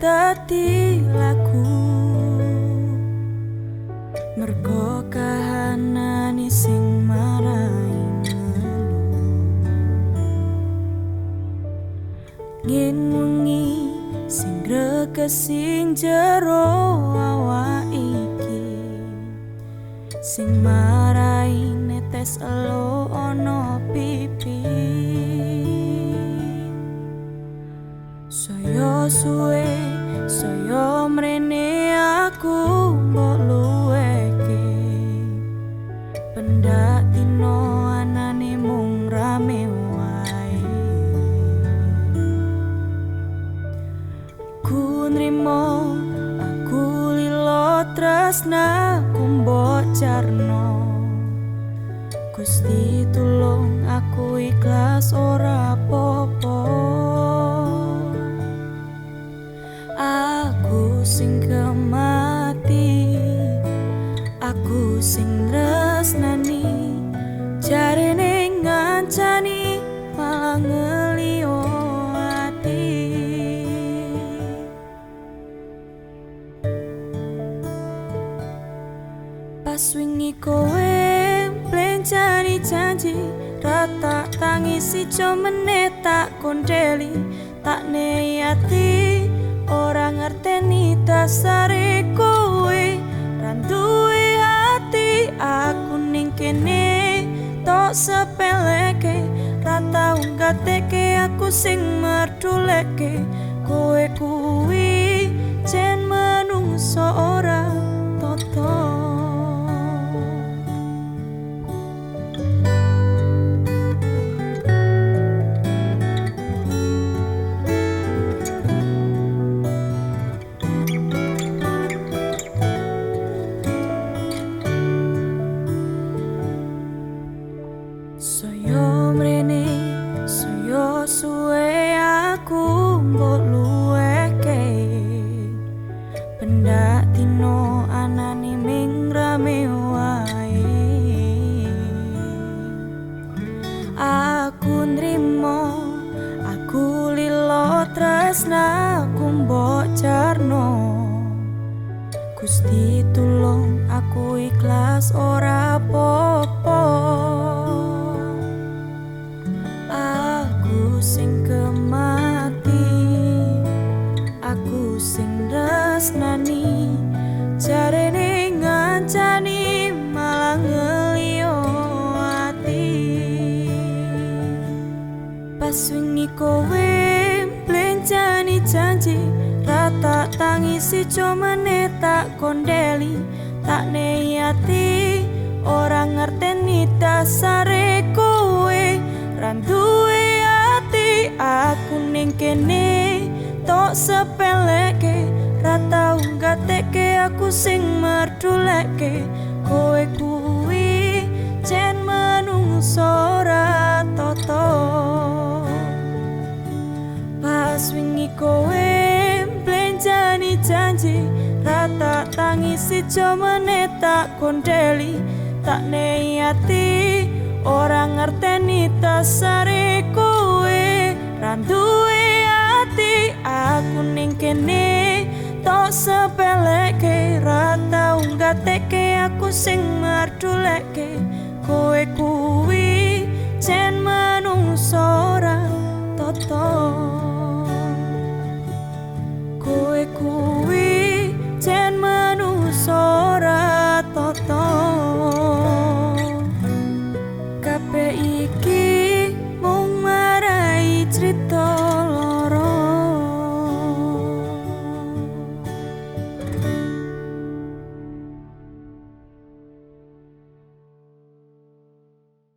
dadi lagu. Mergo kahanane sing marai ngin wengi sing sing jero awak iki. Sing marai netes elo ono aku mbok luweke. Pendak dino anane mung rame wae. Ku nrimo, aku lilo tresna kumbok jarno. Gusti tulung aku ikhlas ora popo Pas wingi kowe plencani janji. Rata tangisi cumene tak kondeli Tak nei ati Ora ngerteni dasare kowe. Randuwe hati aku ning kene Tok sepeleke. Rata unggateke aku sing merduleke. Kowe kuwi jen menungso ora Dino anane ming rame wae. Aku nrimo, aku lilo tresna aku mbok jarno. Gusti tulung aku ikhlas ora popo Aku sing wingi kowe plencani janji. Rata tangisi cumene tak kondeli. Tak nei ati Orang ngerteni dasare kowe. Randuwe ati aku ning kene Tok sepeleke Rata unggateke aku sing merduleke. Kowe kuwi Rata tangisi jomene tak kondeli Tak nei ati Orang ngerteni dasare kowe. Randuwe ati aku ning kene Tok sepeleke Rata unggateke aku sing merduleke Kowe kuwi jen menungso ora toto